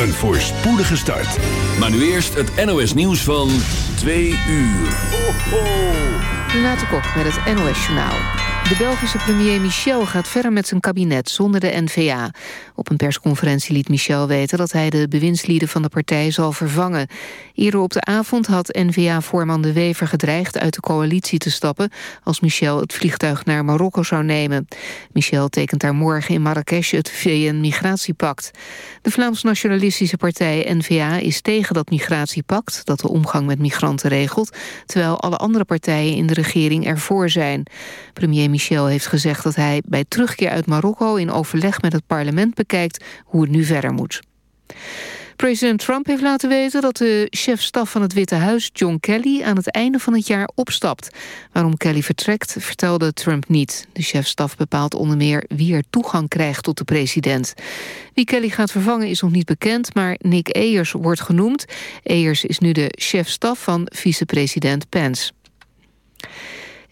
een voorspoedige start. Maar nu eerst het NOS nieuws van 2 uur. Ho, ho. Renate Kok met het NOS Journaal. De Belgische premier Michel gaat verder met zijn kabinet zonder de N-VA. Op een persconferentie liet Michel weten dat hij de bewindslieden van de partij zal vervangen. Eerder op de avond had N-VA-voorman De Wever gedreigd uit de coalitie te stappen... als Michel het vliegtuig naar Marokko zou nemen. Michel tekent daar morgen in Marrakesh het VN-migratiepact. De Vlaams-nationalistische partij N-VA is tegen dat migratiepact... dat de omgang met migranten regelt... terwijl alle andere partijen in de regering ervoor zijn. Premier Michel heeft gezegd dat hij bij terugkeer uit Marokko... in overleg met het parlement bekijkt hoe het nu verder moet. President Trump heeft laten weten dat de chef-staf van het Witte Huis, John Kelly, aan het einde van het jaar opstapt. Waarom Kelly vertrekt, vertelde Trump niet. De chef-staf bepaalt onder meer wie er toegang krijgt tot de president. Wie Kelly gaat vervangen is nog niet bekend, maar Nick Ayers wordt genoemd. Ayers is nu de chef-staf van vicepresident Pence.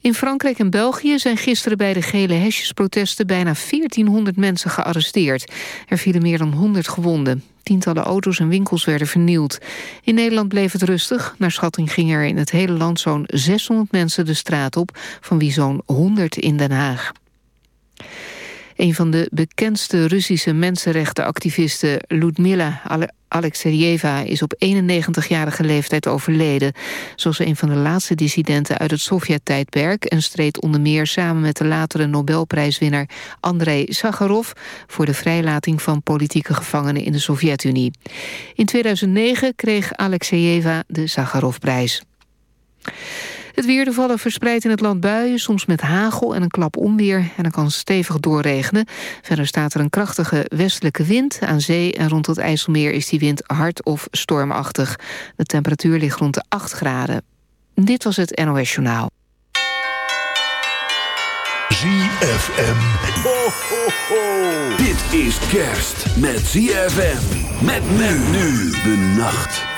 In Frankrijk en België zijn gisteren bij de gele hesjesprotesten bijna 1400 mensen gearresteerd. Er vielen meer dan 100 gewonden. Tientallen auto's en winkels werden vernield. In Nederland bleef het rustig. Naar schatting gingen er in het hele land zo'n 600 mensen de straat op... van wie zo'n 100 in Den Haag. Een van de bekendste Russische mensenrechtenactivisten... Ludmila Alexeyeva is op 91-jarige leeftijd overleden. Zoals een van de laatste dissidenten uit het Sovjet-tijdperk... en streed onder meer samen met de latere Nobelprijswinnaar Andrei Sakharov... voor de vrijlating van politieke gevangenen in de Sovjet-Unie. In 2009 kreeg Alexeyeva de Sakharovprijs. Het weer, de vallen verspreid in het land buien, soms met hagel en een klap onweer. En dan kan stevig doorregenen. Verder staat er een krachtige westelijke wind. Aan zee en rond het IJsselmeer is die wind hard of stormachtig. De temperatuur ligt rond de 8 graden. Dit was het NOS Journaal. ZFM. Ho, ho, ho. Dit is kerst met ZFM. Met men nu de nacht.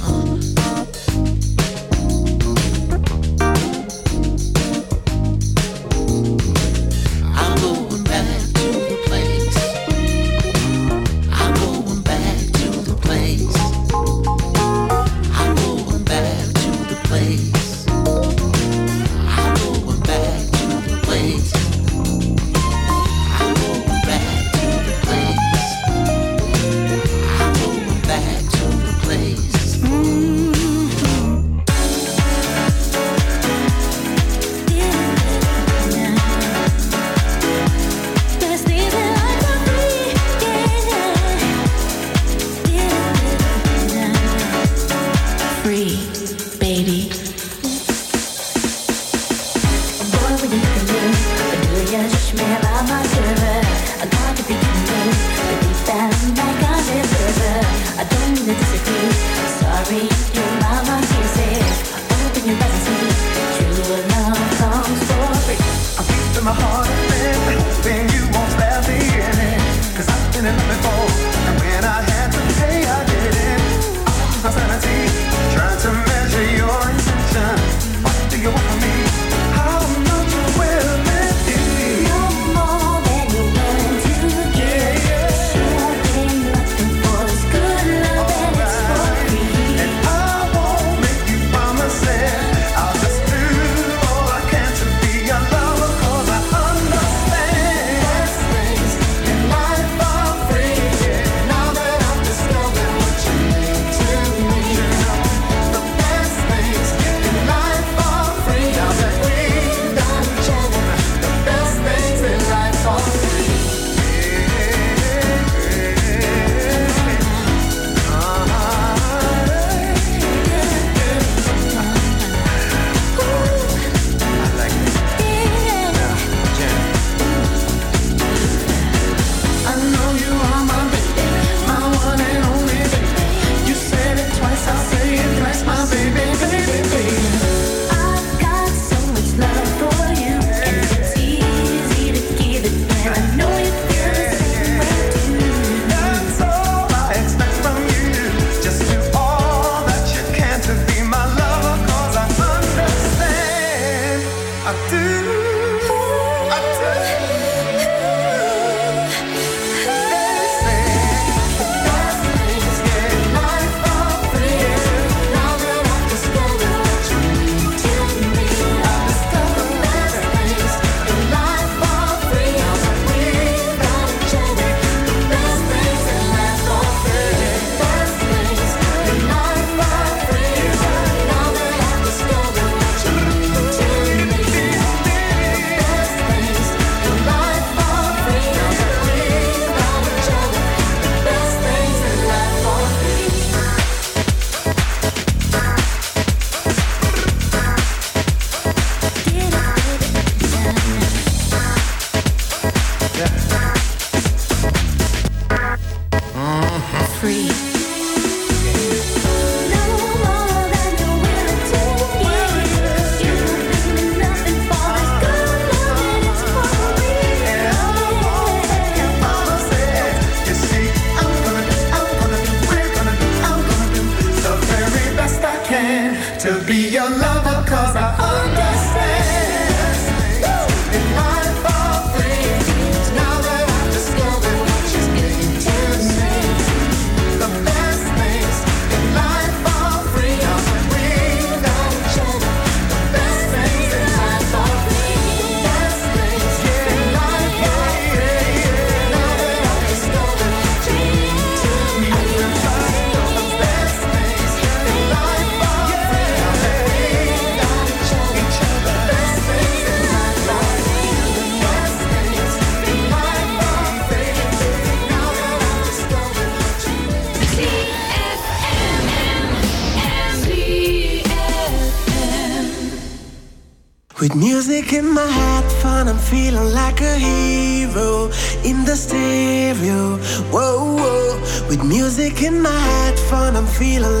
like a hero in the stereo. Whoa, whoa. With music in my headphone, I'm feeling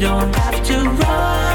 don't have to run.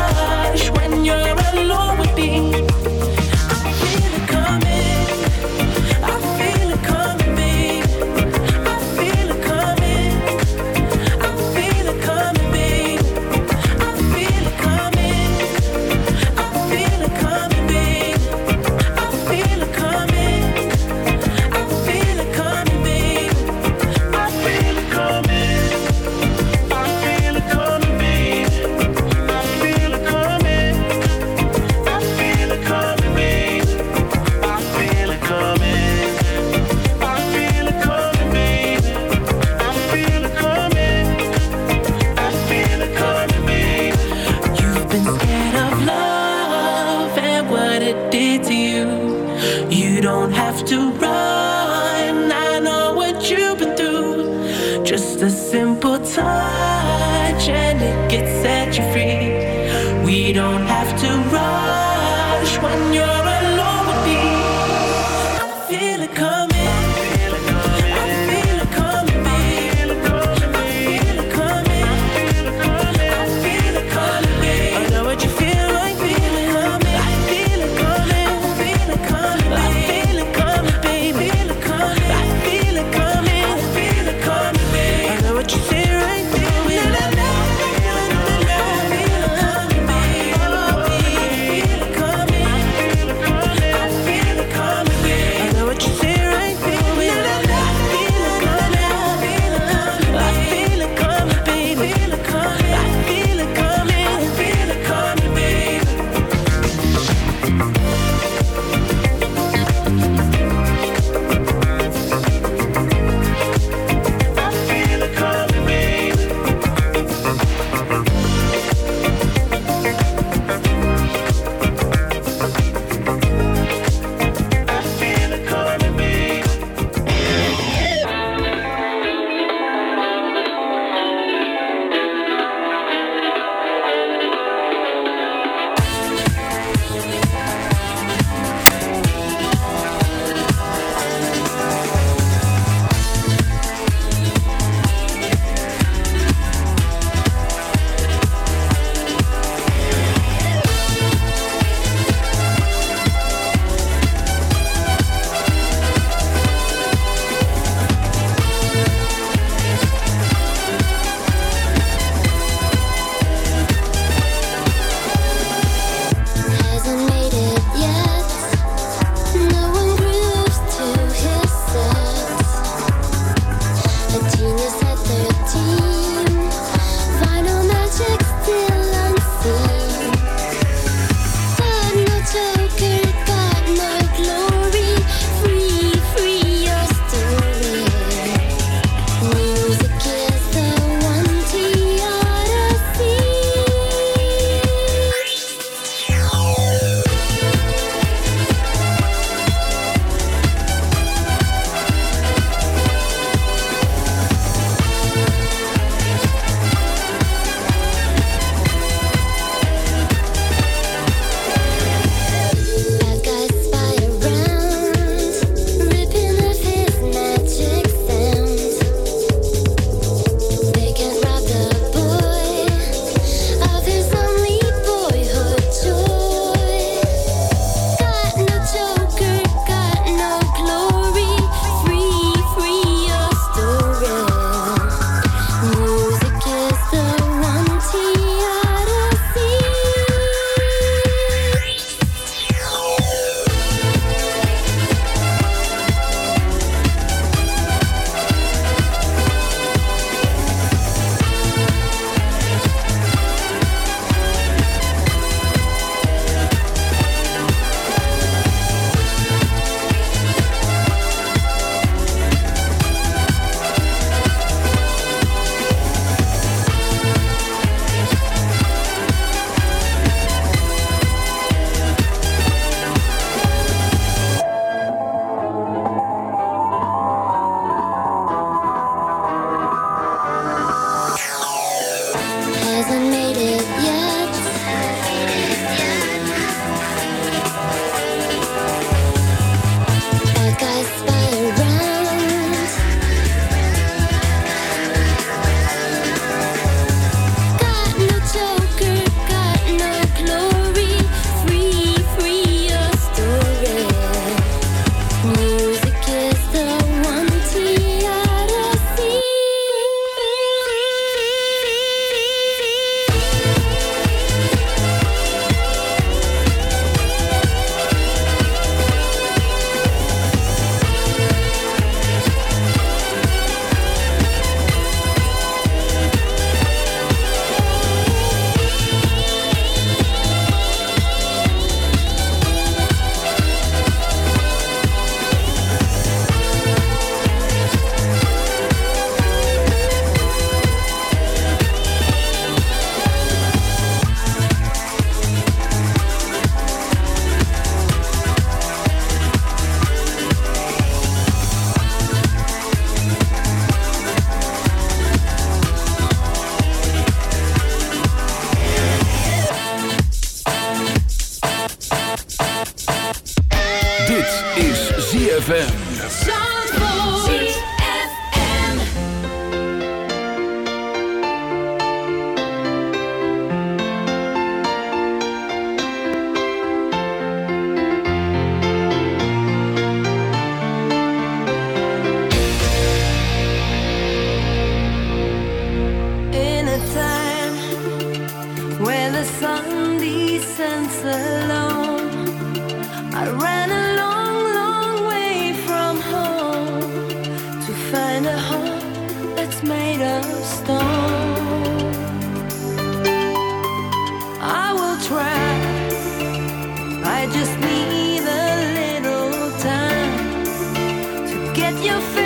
To get your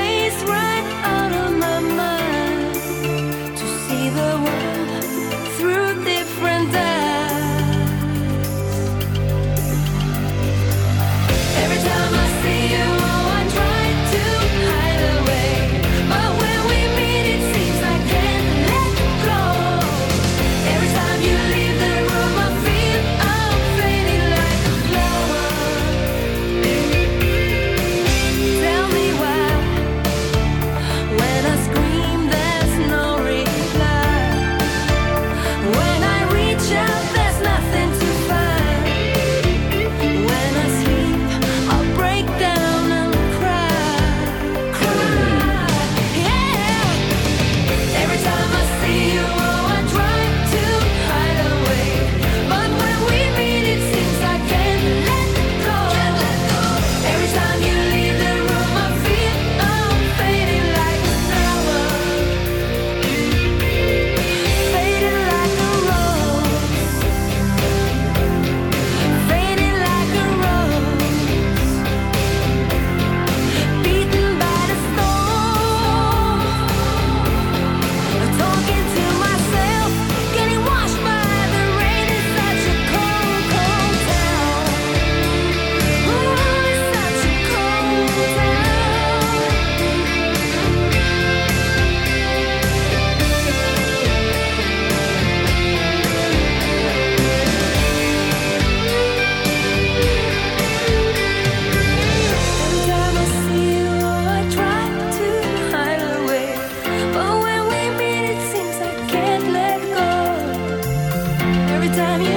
time you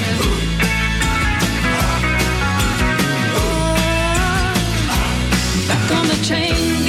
change.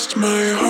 lost my heart.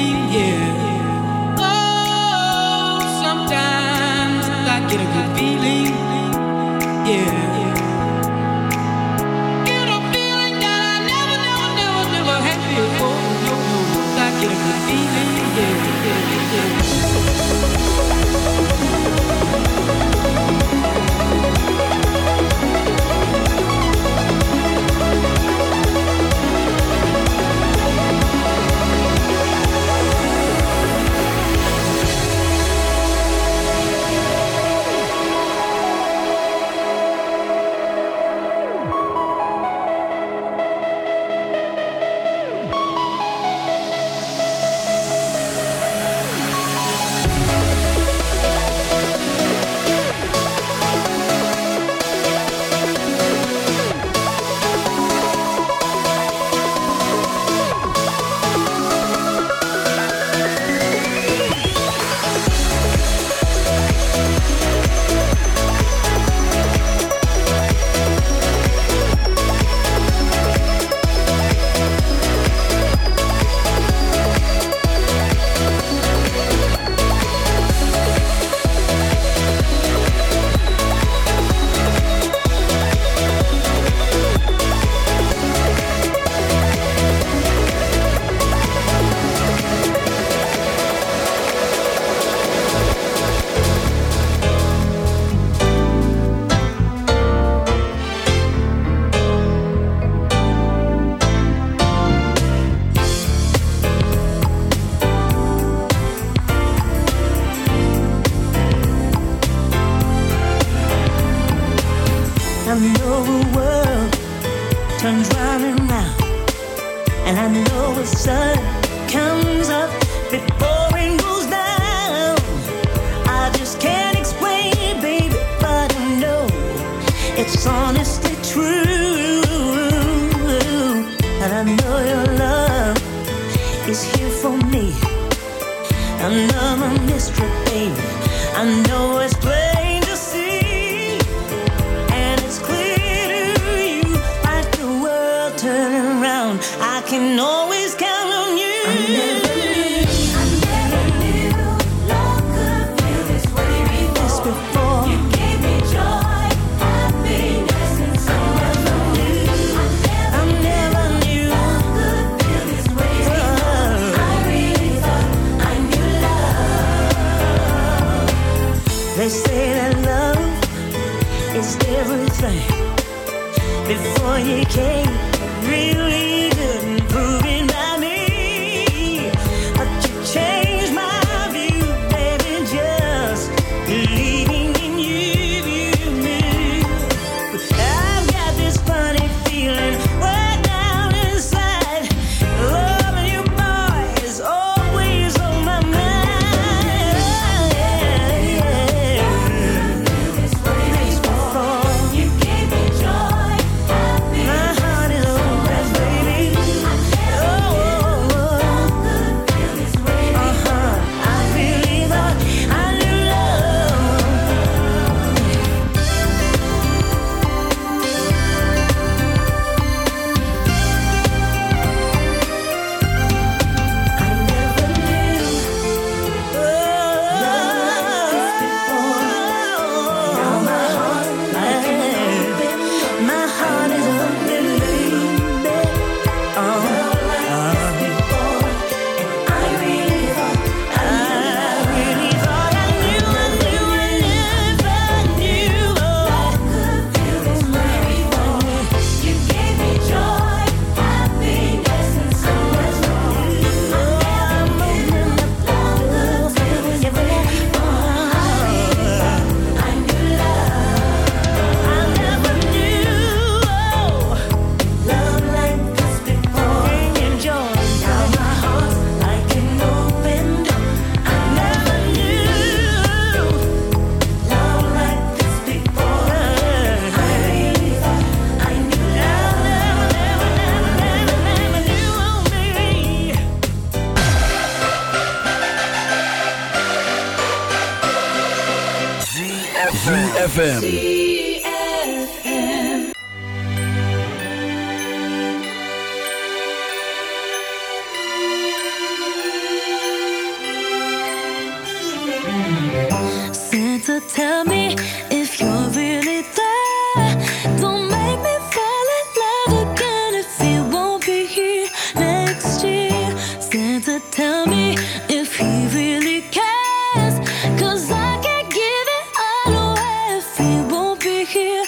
Here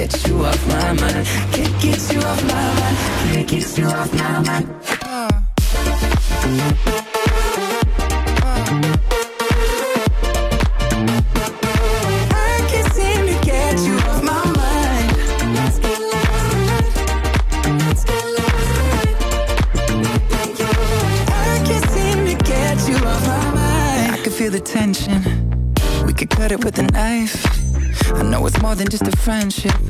get you off my mind. Can't get you off my mind. Can't get you off my mind. I can't get you off my mind. I can't seem to get you off my mind. I can feel the tension. We could cut it with a knife. I know it's more than just a friendship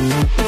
I